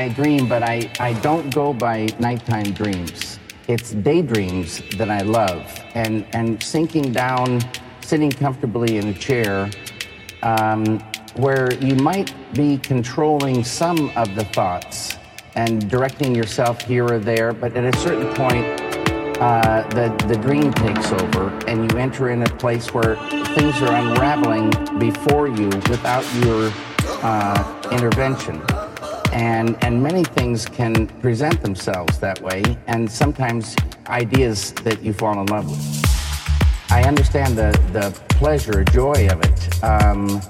I dream, but I, I don't go by nighttime dreams. It's daydreams that I love. And, and sinking down, sitting comfortably in a chair, um, where you might be controlling some of the thoughts and directing yourself here or there, but at a certain point, uh, the, the dream takes over and you enter in a place where things are unraveling before you without your uh, intervention. And, and many things can present themselves that way, and sometimes ideas that you fall in love with. I understand the, the pleasure, joy of it. Um,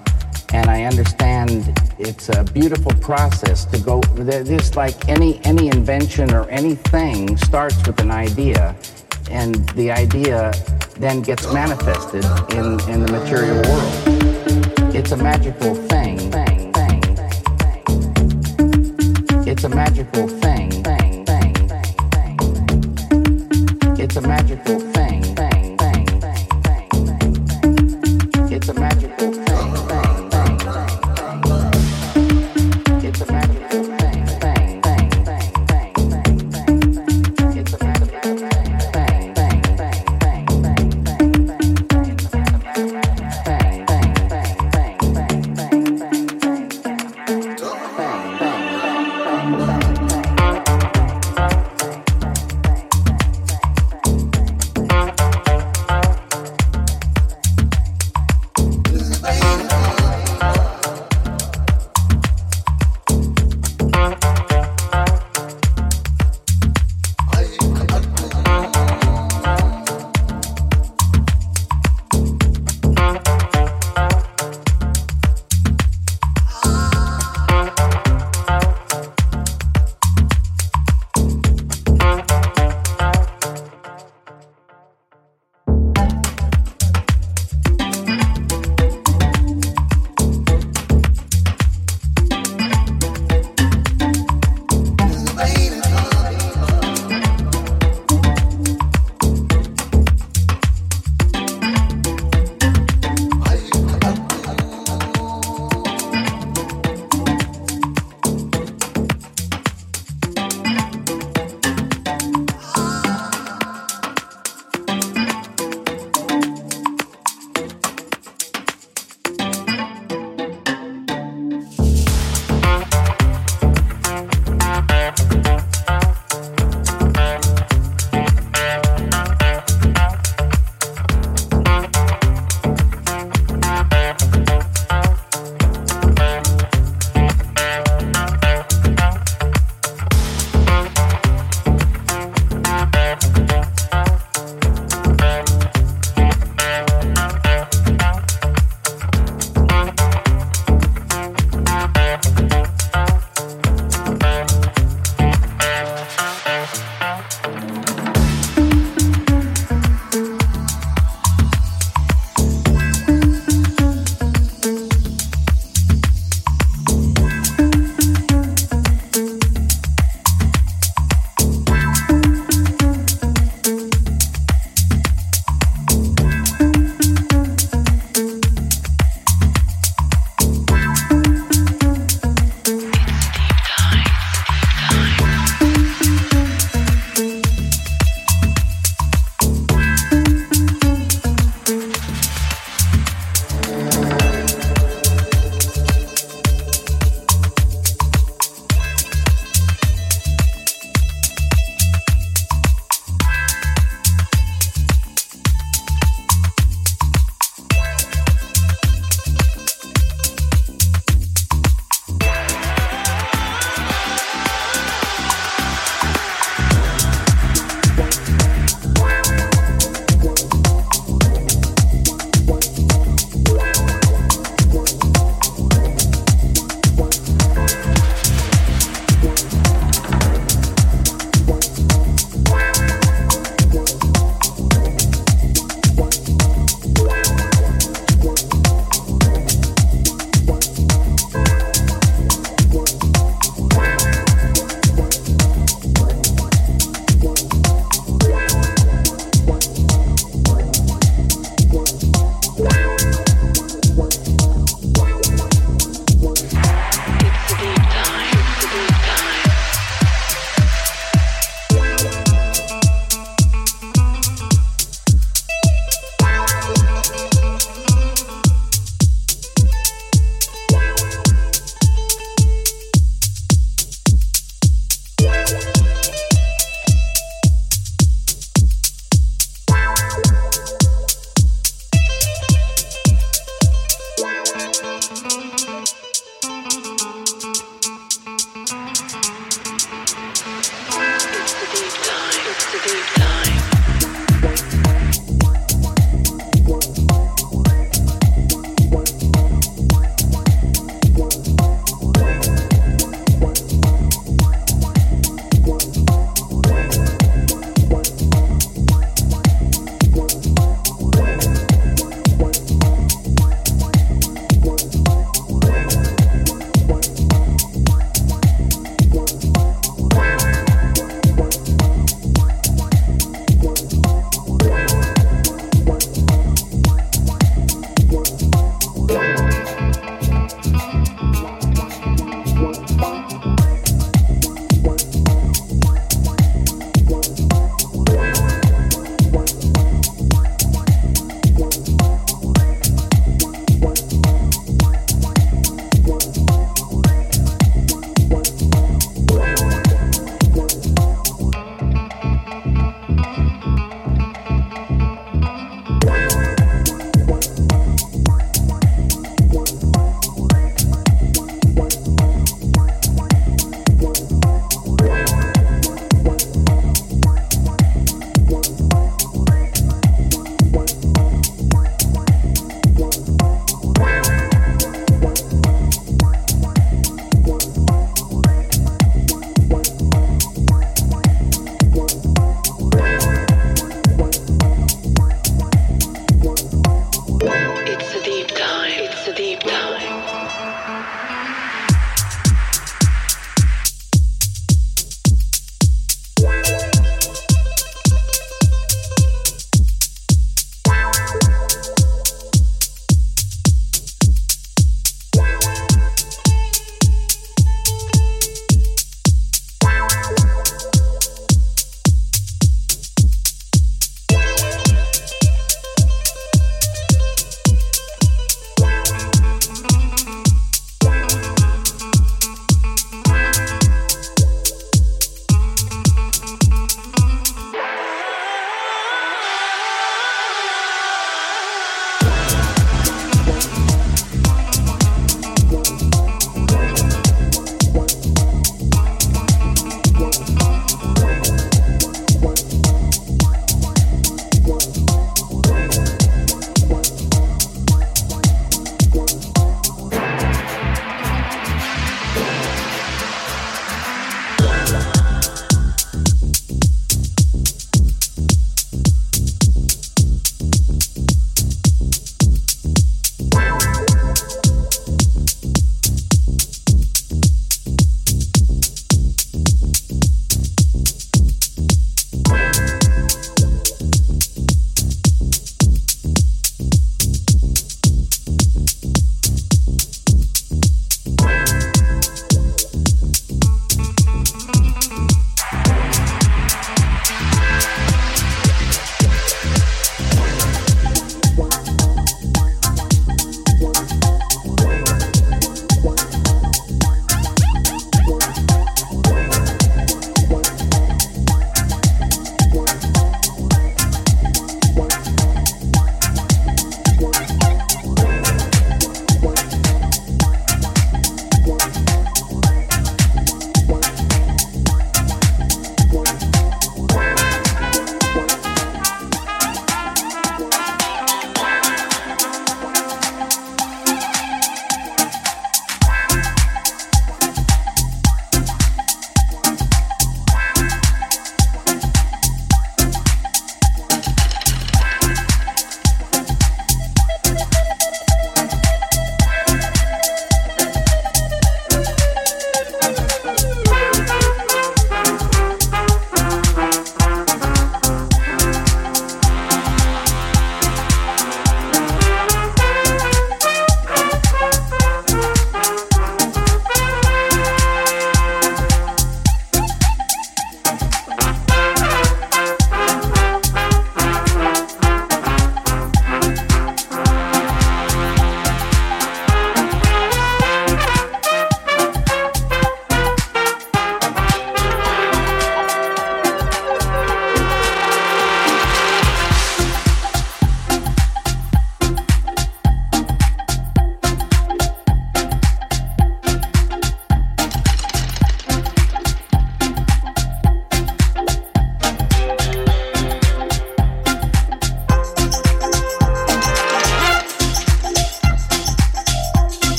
and I understand it's a beautiful process to go. Just like any any invention or anything starts with an idea, and the idea then gets manifested in in the material world. It's a magical thing, it's a magical thing. It's a magical thing. It's a magical